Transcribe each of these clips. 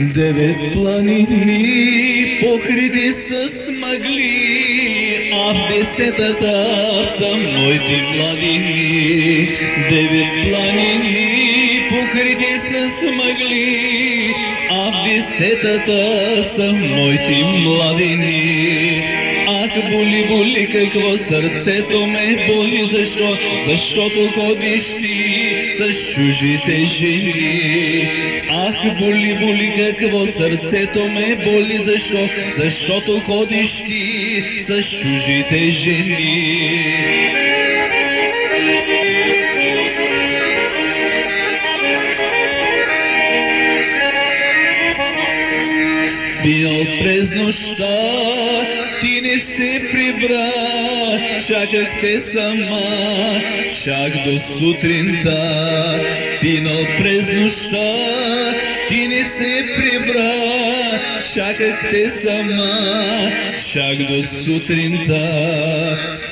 Девет планини покрити с мъгли, а в десетата са моите планини. Девет планини покрити с мъгли, а в десетата са моите младини. Ах, боли, боли, какво сърцето ме боли, защо? Защото ходиш ти с чужите жени. Ах, боли, боли, какво сърцето ме боли, защо? Защото ходиш ти с чужите жени. Бил през нощта, ти се прибра, чаках те сама, чак до сутринта. Пинал през нощта, ти не се прибра, чаках те сама, чак до сутринта.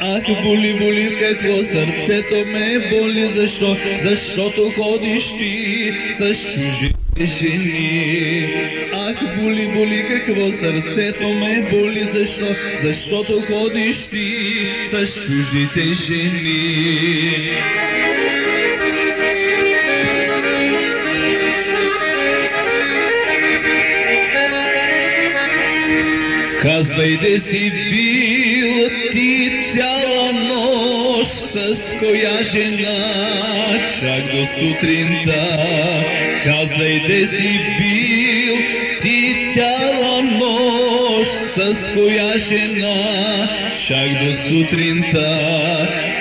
Ах, боли, боли, какво сърцето ме боли, защо? Защото ходиш ти с чужи жени. Ах, боли, боли, какво сърцето ме боли, защо? Защото ходиш ти с чуждите жени. Казвай де си с коя жена, чак до сутринта. Казвай де си бил ти цяла нощ с коя жена, чак до сутринта.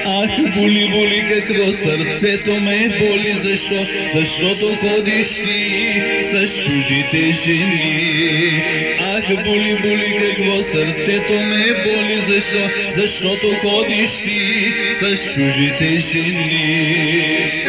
Ах, боли, боли, какво сърцето ме боли, защо? Защото ходиш ти с чужите жени. Ах, боли, боли, какво сърцето ме боли, защо? Защото ходиш ти с чужите жени.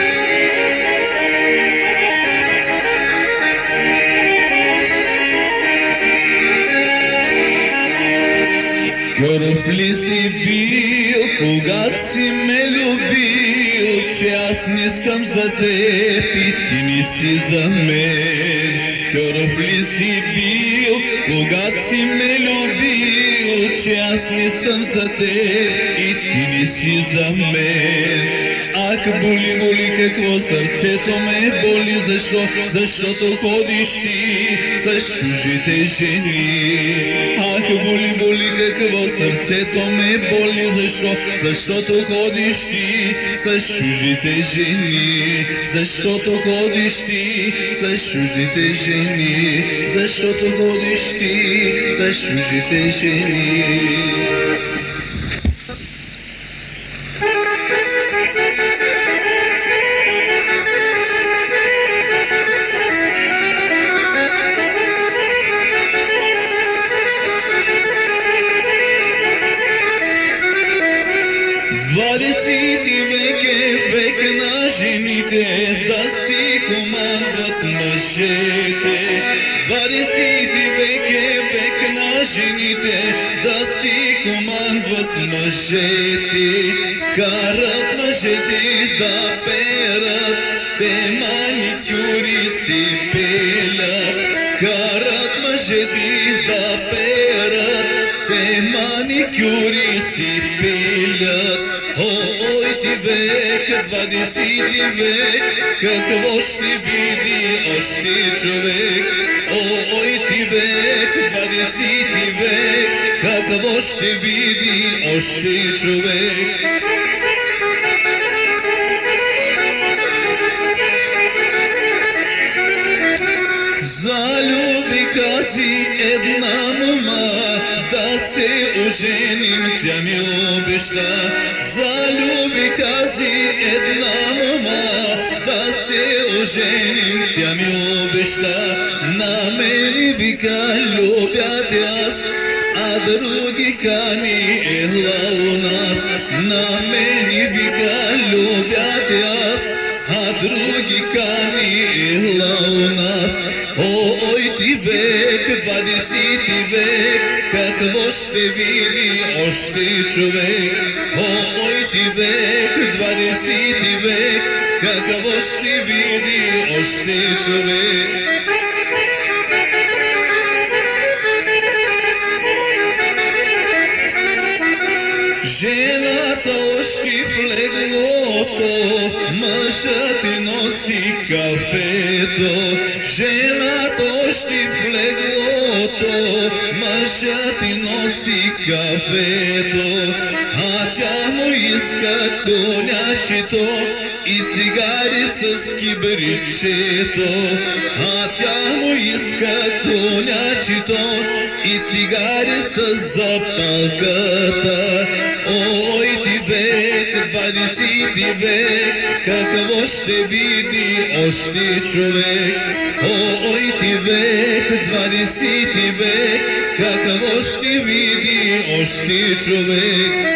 Кърв ли си бил, когато си ме любил, че аз не съм за теб и ти не си за мен. Кърв ли си бил, когато си ме любил, че аз не съм за теб и ти не си за мен. Ах, боли, боли, какво сърцето ме боли, защо? Защото ходиш ти с чужите жени. Ах, боли, какво сърцето ме боли, защо? Защото ходиш ти с чужите жени. Защото ходиш ти с чужите жени. Защото ходиш ти с чужите жени. manikuri si bila O, oj ti vek, dvadesiti vek. Kako vošli vidi ošli čovek O, oj ti vek, dvadesiti vek. Kako vošli vidi ošli čovek. Оженим, тя ми обеща. Залюбиха си една мома, да се оженим, тя ми обеща. На мене вика любя аз, а Какво ще види още човек по мой ти век, 20 век? Какво ще види още човек? Жената още в леглото, мъжът ти носи кафето. Жената мъжът ти носи кафето, а тя му иска конячето и цигари с кибричето, а тя му иска конячето и цигари с запалката. Ой, ти век, двадесети век, какво ще види още човек? Ой, ти век, двадесети век, какво ще види още човек?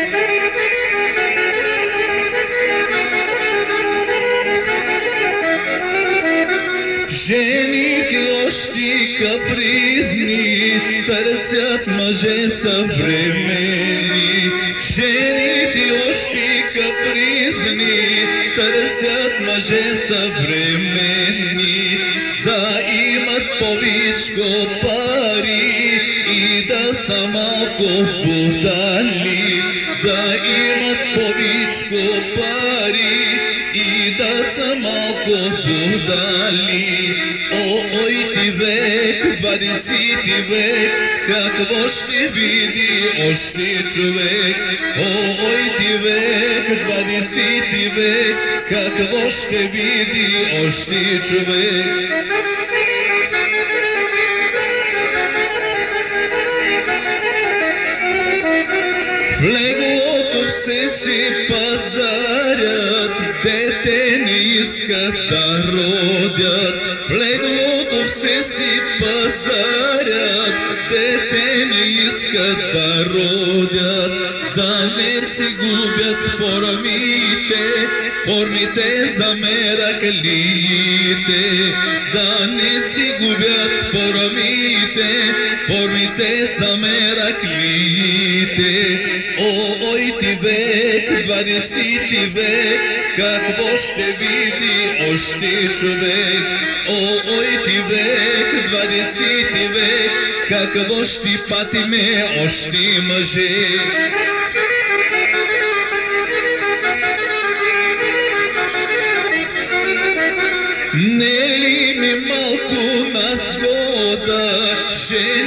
Жените още капризни търсят мъже съвремени. Жените още капризни търсят мъже съвремени. Да имат повичко са малко будали. Да имат повичко пари и да са малко будали. О, ой ти век, двадесети век, какво ще види още човек? О, ой ти век, двадесети век, какво ще види още човек? Си пазарят, дете не искат да родят. В все си пазарят, дете не искат да родят. Да не си губят формите, формите за мераклиите. Да не си губят формите, формите за мераклиите. Век, двадесети век, какво ще види още човек? О, ой ти век, двадесети век, какво ще патиме още мъже? Не ли ми малко на сгода, жените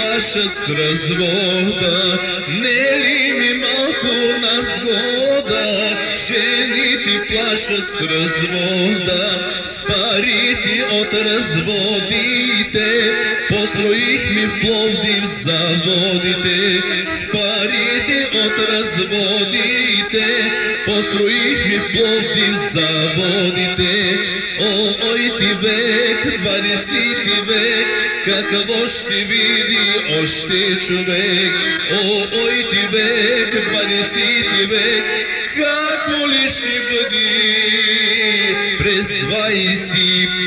плашат с развода? Не ли ми малко на сгода, жените плашат с развода? С парите от разводите, построихме в Пловдив заводите. С парите от разводите, построихме в Пловдив заводите. О, ой ти век, двадесети век, какво ще види още човек, о, ой ти век, 20 век, какво ли ще бъде през 25?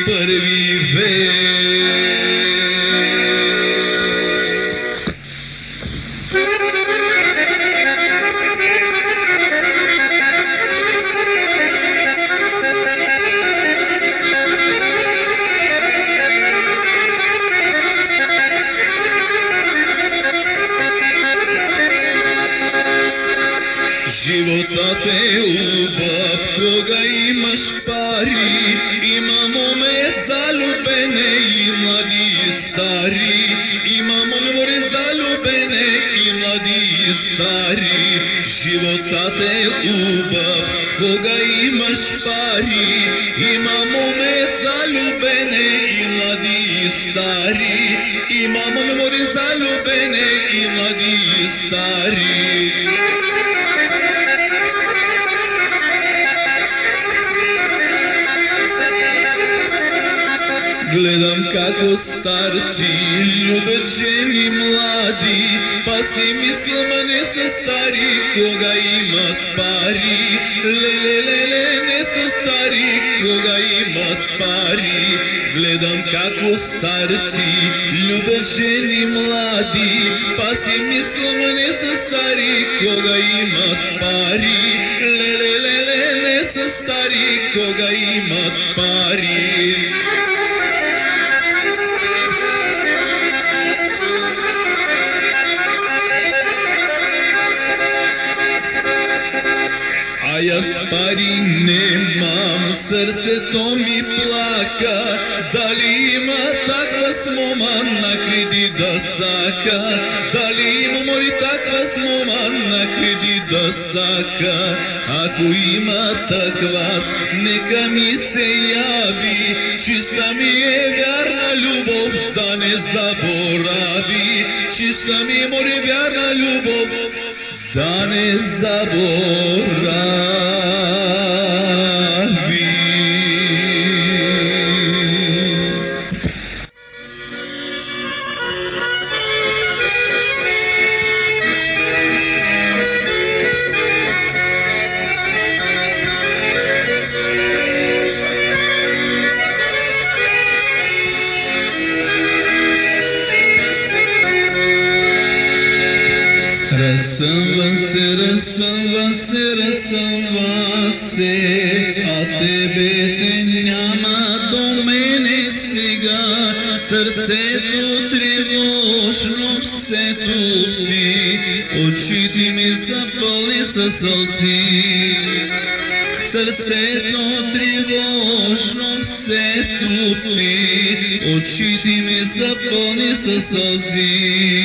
Животът е убав, кога имаш пари, има моме залюбене и млади и стари, има моме залюбене и млади и стари. Животът е убав, кога имаш пари, има моме залюбене и млади и стари, има моме залюбене и млади и стари. gledam kako starci ljube ženi mladi pa si mislim ne su stari koga ima pari. Le le le le ne sa stari koga ima pari. Gledam kako starci ljube ženi mladi pa si mislim ne su stari koga ima pari. Le le le le ne sa stari koga ima pari. Аз пари немам, сърцето ми плака, дали има таква смома на креди да сака, дали има мори таква смома на креди да сака, ако има таква, нека ми се яви, чиста ми е вярна любов, да не заборави, чиста ми е море вярна любов, да не заборави. Сърцето тревожно все тупти, очите ми са пълни със сълзи. Сърцето тревожно все тупи, очите ми са пълни със сълзи.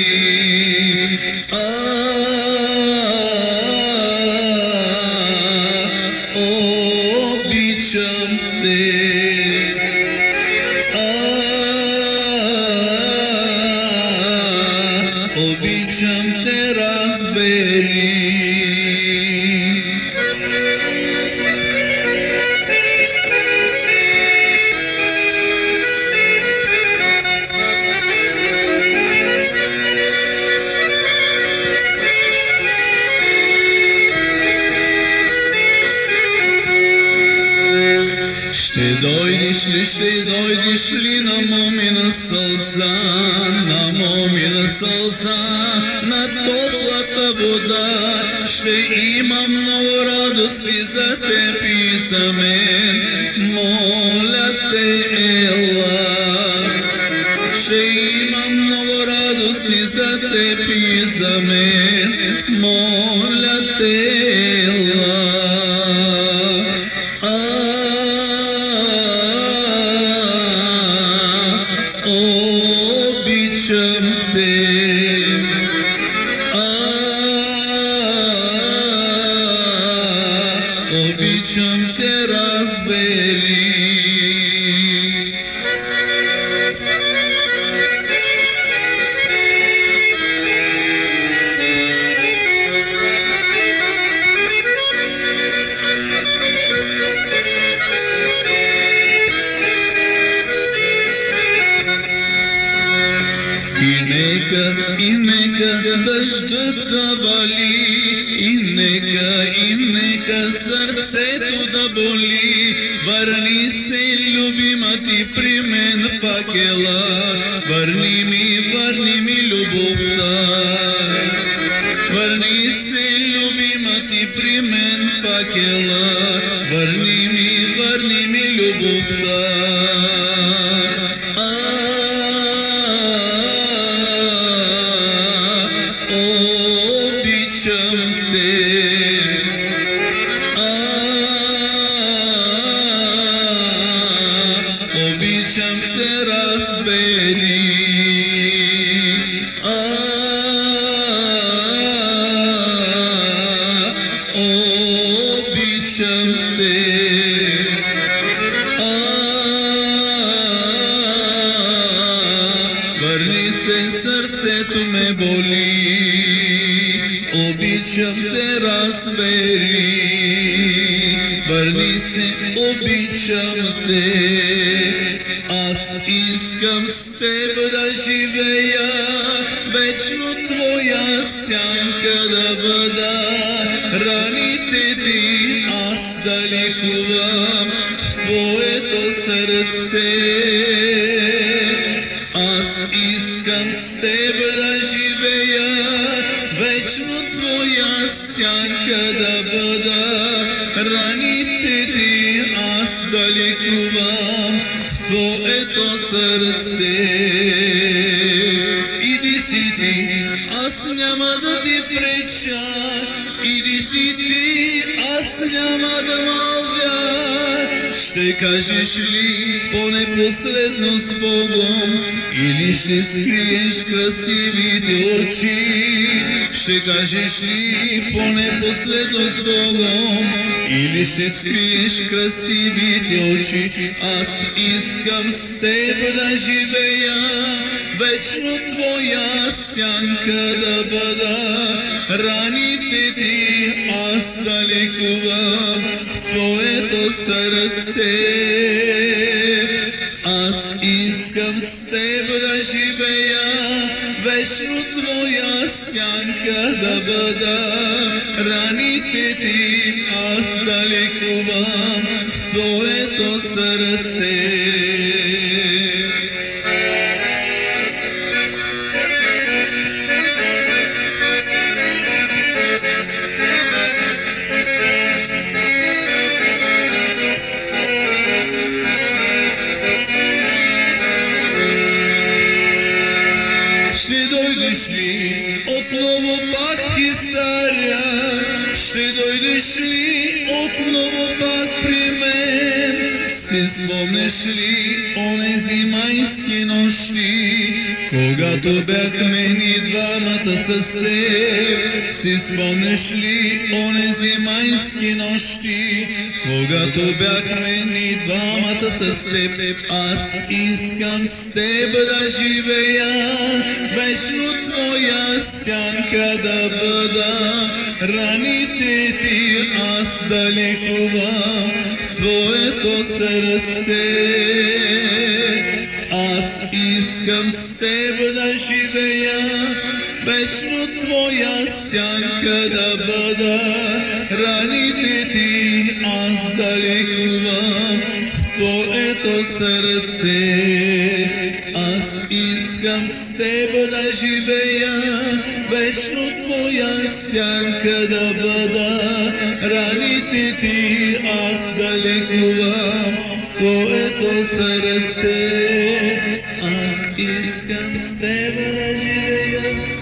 Теб и за мен, моля те, ела. Ще има много радости за Върни се, любима ти вечно твоя сянка да бъда. Раните ти аз да лекувам в твоето сърце. Аз искам с теб да живея, вечно твоя сянка да бъда. Раните ти аз да лекувам в твоето сърце. Да мълвя. Ще кажеш ли поне последно с Богом или ще скриеш красивите очи? Ще кажеш ли поне последно с Богом или ще скриеш красивите очи? Аз искам с теб да живея, вечно твоя сянка да бъда. Раните ти аз да лекувам в твоето сърце. Аз искам с теб да живея, вечно твоя сянка да бъда. Раните ти аз да лекувам в твоето сърце. Спомнеш ли онези майски нощи, когато бяхме ни двамата с теб? Си спомнеш ли онези майски нощи, когато бяхме ни двамата с теб? Аз искам с теб да живея, вечно твоя сянка да бъда, раните ти аз да лекувам в твоето сърце. Аз искам с теб да живея, вечно твоя сянка да бъда, раните ти аз да лекувам в твоето сърце. Аз искам с теб да живея, вечно твоя сянка да бъда, раните ти аз да лекувам в твоето сърце. Аз искам с теб да живея.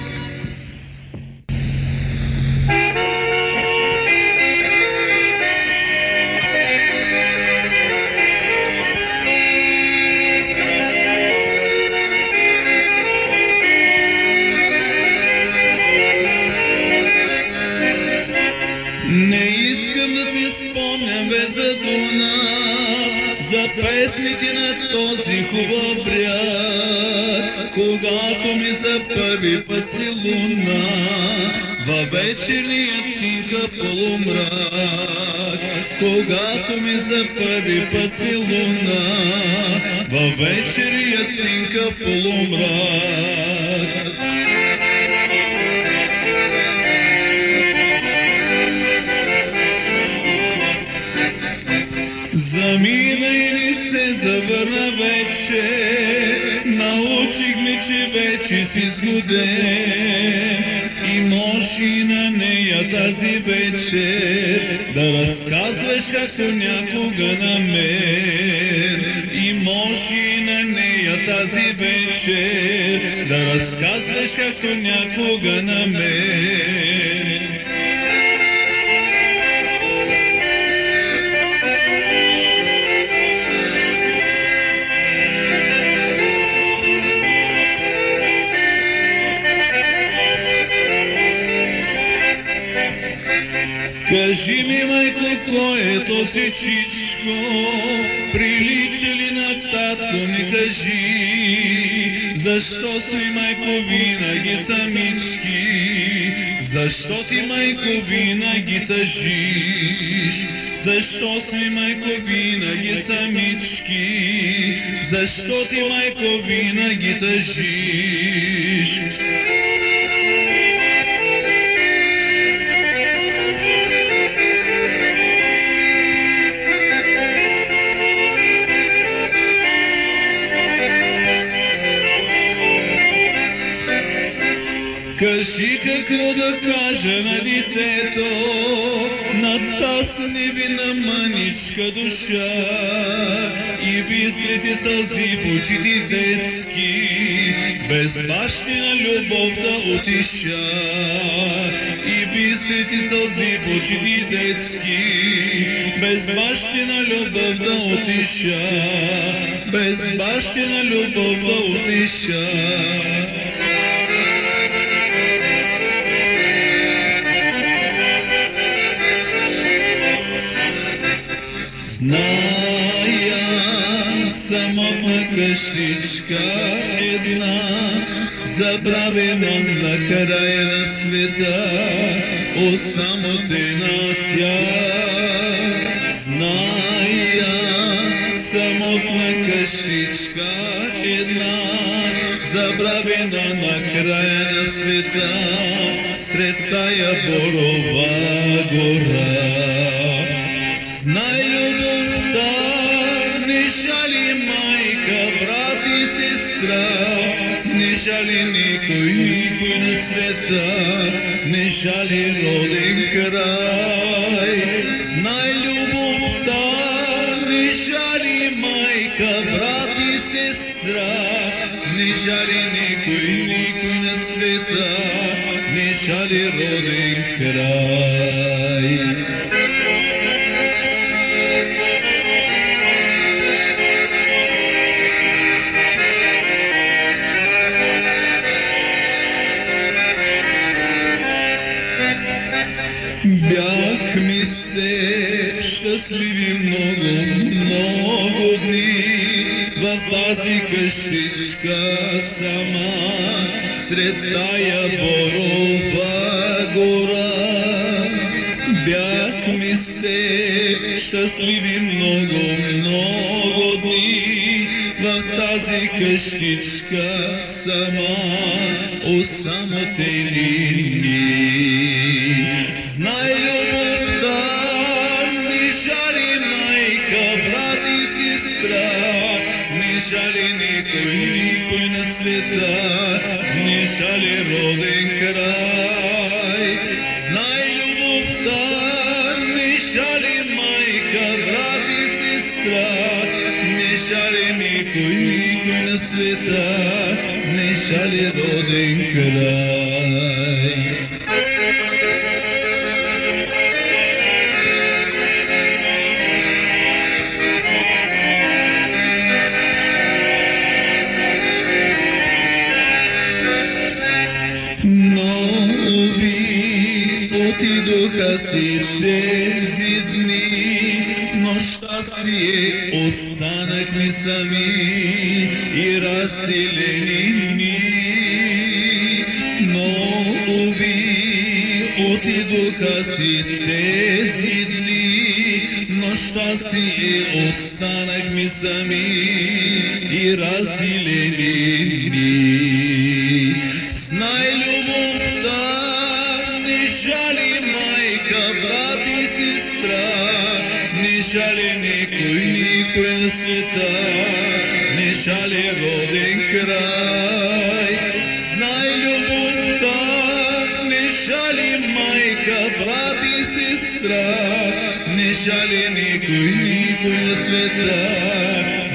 Хубав бряг, когато ми за първи път целуна, във вечерният синка полумрак, когато ми за първи път целуна, във вечерният синка полумрак. Замина и не се завърна вече, научих ли, че вече си сгоден? И може и на нея тази вечер. Да разказваш както някога на мен. И може и на нея тази вечер. Да разказваш както някога на мен. Кажи ми, майко, кой е този чичко? Прилича ли на татко ми кажи? Защо си, майко, винаги самички? Защо ти, майко, винаги тъжиш? Защо си, майко, винаги самички? Защо ти, майко, винаги тъжиш? Какво да кажа на детето, на таз невинна мъничка душа и бистрите сълзи в очите детски, без бащина любов да отиша. И свети сълзи в очите детски, без бащина любов да отиша, без бащина любов да отиша. Самотна къщичка една, забравена на края на света, осамотена тя. Зная самотна къщичка една, забравена на края на света, сред тая борова гора. Света, не жали роден край. Знай любовта, не жали майка, брат и сестра, не жали никой, никой на света, не жали роден край. Тази къщичка сама сред тая борова гора. Бяхме с теб щастливи много, много дни в тази къщичка сама осамотени дни. Не жали роден край. Знай любовта, не жали майка, брат и сестра, не жали никой, никой на света, не жали роден край. Си тези дни, но щастие останахме сами и разделени ни. Нови отидоха си тези дни, но щастие останахме сами и разделени ни. Знай не жали никой, никой на света, не жали роден край. Знай любовта, не жали майка, брат и сестра, не жали никой, никой на света,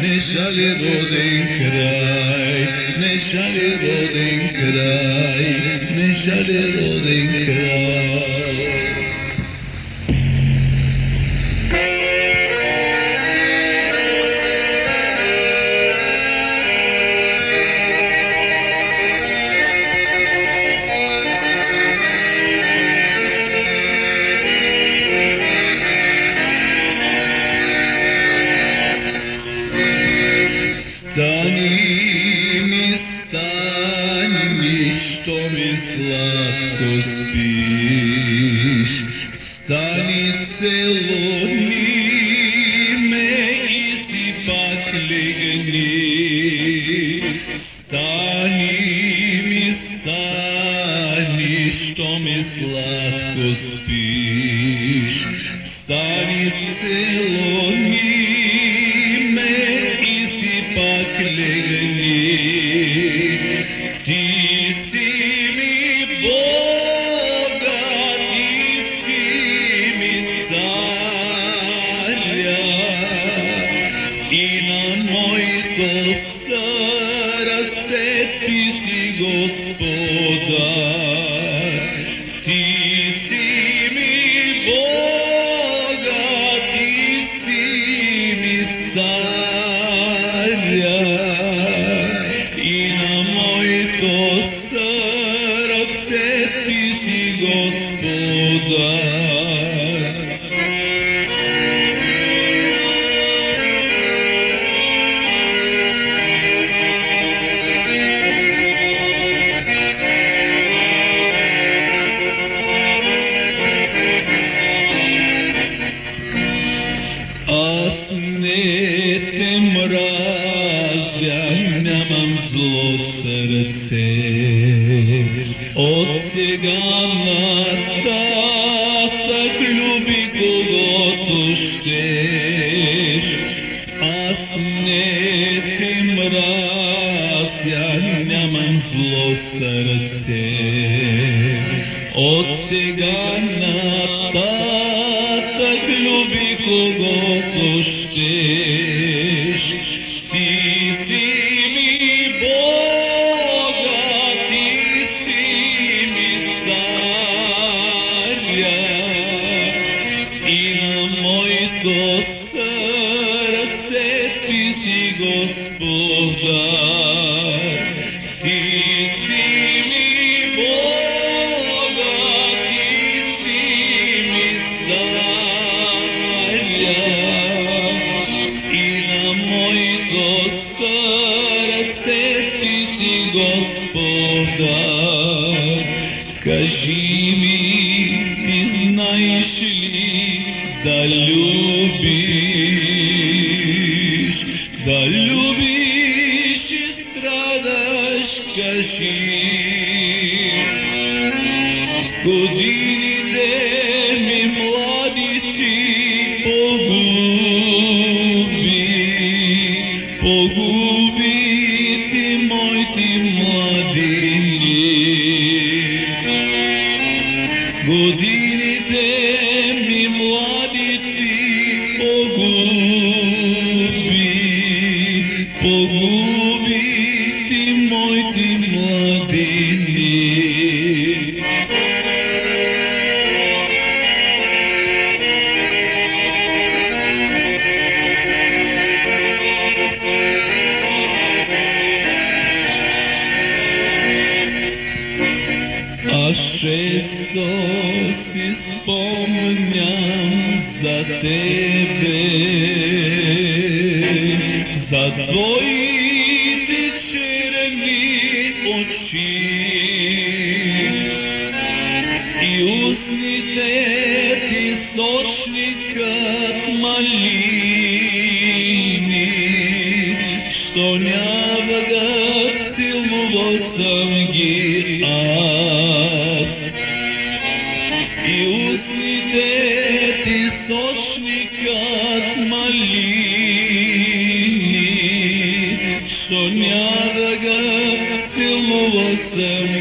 не жали роден край, не жали ми сладко спиш. Стани целуни ме и си пак легни. Стани ми, стани, що ми сладко спиш. güneşi Bu dinine mi muaditi Pogubi Pogubi малини, что не да силново съм ги аз. И устните ти сочникът малини, што няма да силново съм ги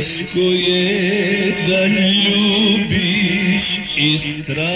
Teško je da ljubiš i stradaš.